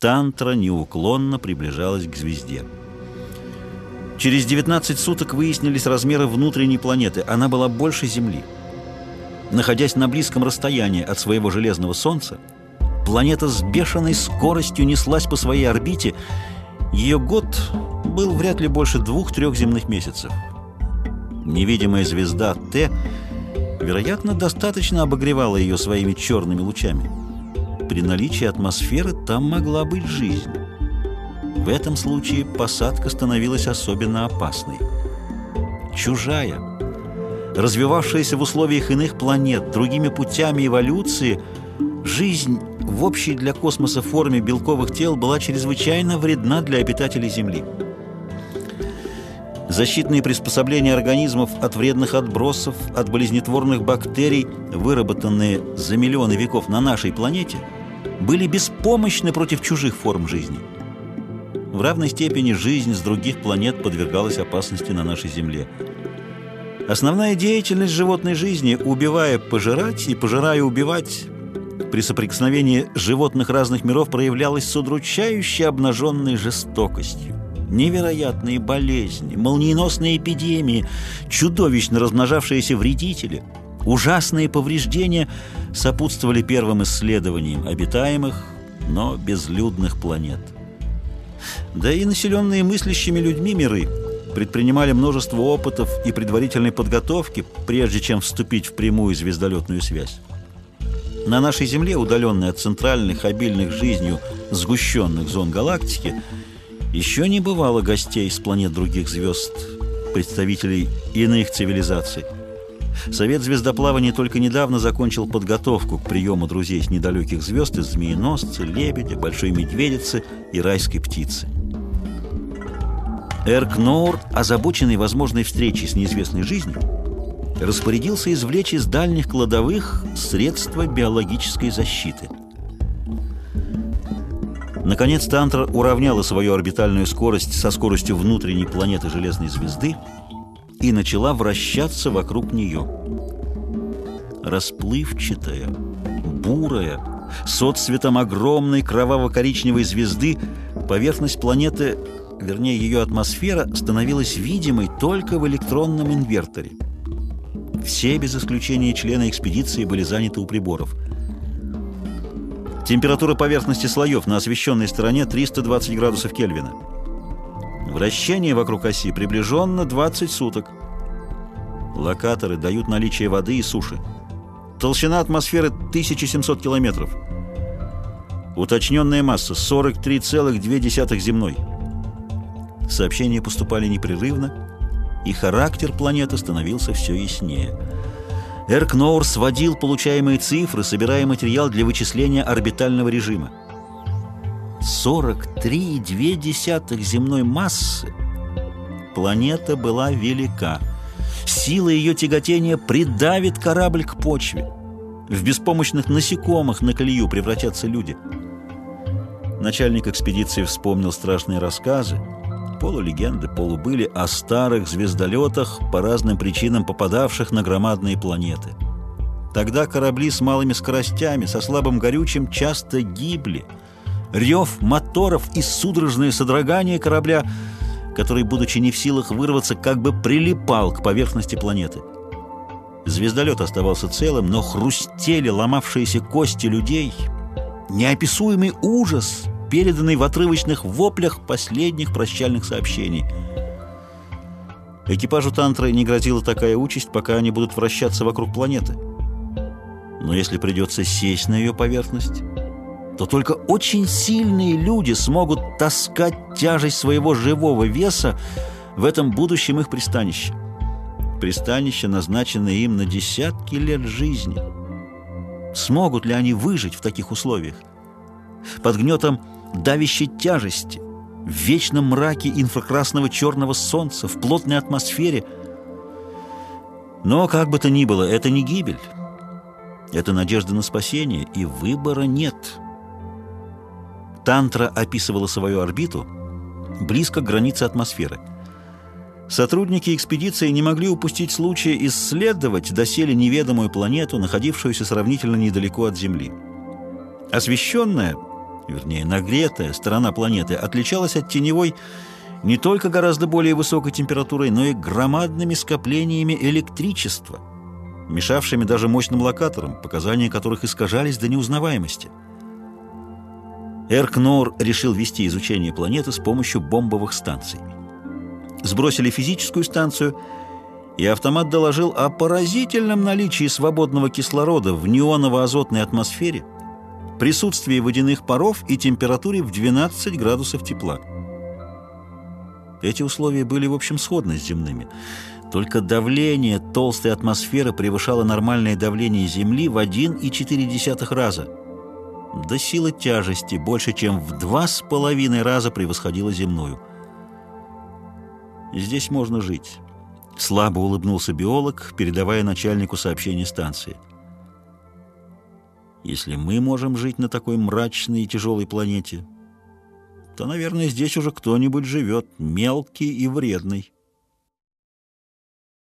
Тантра неуклонно приближалась к звезде. Через 19 суток выяснились размеры внутренней планеты. Она была больше Земли. Находясь на близком расстоянии от своего железного Солнца, планета с бешеной скоростью неслась по своей орбите. Ее год был вряд ли больше двух-трех земных месяцев. Невидимая звезда Т, вероятно, достаточно обогревала ее своими черными лучами. При наличии атмосферы там могла быть жизнь. В этом случае посадка становилась особенно опасной. Чужая, развивавшаяся в условиях иных планет, другими путями эволюции, жизнь в общей для космоса форме белковых тел была чрезвычайно вредна для обитателей Земли. Защитные приспособления организмов от вредных отбросов, от болезнетворных бактерий, выработанные за миллионы веков на нашей планете, были беспомощны против чужих форм жизни. В равной степени жизнь с других планет подвергалась опасности на нашей Земле. Основная деятельность животной жизни, убивая пожирать и пожирая убивать, при соприкосновении животных разных миров проявлялась с удручающей обнаженной жестокостью. Невероятные болезни, молниеносные эпидемии, чудовищно размножавшиеся вредители, ужасные повреждения сопутствовали первым исследованиям обитаемых, но безлюдных планет. Да и населенные мыслящими людьми миры предпринимали множество опытов и предварительной подготовки, прежде чем вступить в прямую звездолетную связь. На нашей Земле, удаленной от центральных, обильных жизнью сгущенных зон галактики, еще не бывало гостей с планет других звезд, представителей иных цивилизаций. Совет звездоплавания только недавно закончил подготовку к приему друзей с недалеких звезд из змееносца, лебедя, большой медведицы и райской птицы. Эркноур, озабоченный возможной встречей с неизвестной жизнью, распорядился извлечь из дальних кладовых средства биологической защиты – Наконец Тантра уравняла свою орбитальную скорость со скоростью внутренней планеты Железной звезды и начала вращаться вокруг нее. Расплывчатая, бурая, с отцветом огромной кроваво-коричневой звезды, поверхность планеты, вернее ее атмосфера, становилась видимой только в электронном инверторе. Все, без исключения члены экспедиции, были заняты у приборов – Температура поверхности слоев на освещенной стороне 320 градусов Кельвина. Вращение вокруг оси приближенно 20 суток. Локаторы дают наличие воды и суши. Толщина атмосферы 1700 километров. Уточненная масса 43,2 земной. Сообщения поступали непрерывно, и характер планеты становился все яснее – Эркноур сводил получаемые цифры, собирая материал для вычисления орбитального режима. 43,2 земной массы. Планета была велика. Сила ее тяготения придавит корабль к почве. В беспомощных насекомых на колею превратятся люди. Начальник экспедиции вспомнил страшные рассказы, полулегенды, полубыли о старых звездолетах, по разным причинам попадавших на громадные планеты. Тогда корабли с малыми скоростями, со слабым горючим, часто гибли. Рев моторов и судорожное содрогание корабля, который, будучи не в силах вырваться, как бы прилипал к поверхности планеты. Звездолет оставался целым, но хрустели ломавшиеся кости людей. Неописуемый ужас — переданный в отрывочных воплях последних прощальных сообщений. Экипажу Тантры не грозила такая участь, пока они будут вращаться вокруг планеты. Но если придется сесть на ее поверхность, то только очень сильные люди смогут таскать тяжесть своего живого веса в этом будущем их пристанище. Пристанище, назначенное им на десятки лет жизни. Смогут ли они выжить в таких условиях? Под гнетом давящей тяжести, в вечном мраке инфракрасного черного солнца, в плотной атмосфере. Но, как бы то ни было, это не гибель. Это надежда на спасение, и выбора нет. Тантра описывала свою орбиту близко к границе атмосферы. Сотрудники экспедиции не могли упустить случая исследовать доселе неведомую планету, находившуюся сравнительно недалеко от Земли. Освещенная вернее, нагретая сторона планеты отличалась от теневой не только гораздо более высокой температурой, но и громадными скоплениями электричества, мешавшими даже мощным локаторам, показания которых искажались до неузнаваемости. Эркнор решил вести изучение планеты с помощью бомбовых станций. Сбросили физическую станцию, и автомат доложил о поразительном наличии свободного кислорода в неоново-азотной атмосфере, присутствии водяных паров и температуре в 12 градусов тепла. Эти условия были, в общем, сходны с земными. Только давление толстой атмосферы превышало нормальное давление Земли в 1,4 раза. До силы тяжести больше, чем в два с половиной раза превосходила земную. Здесь можно жить. Слабо улыбнулся биолог, передавая начальнику сообщение станции. Если мы можем жить на такой мрачной и тяжелой планете, то, наверное, здесь уже кто-нибудь живет, мелкий и вредный.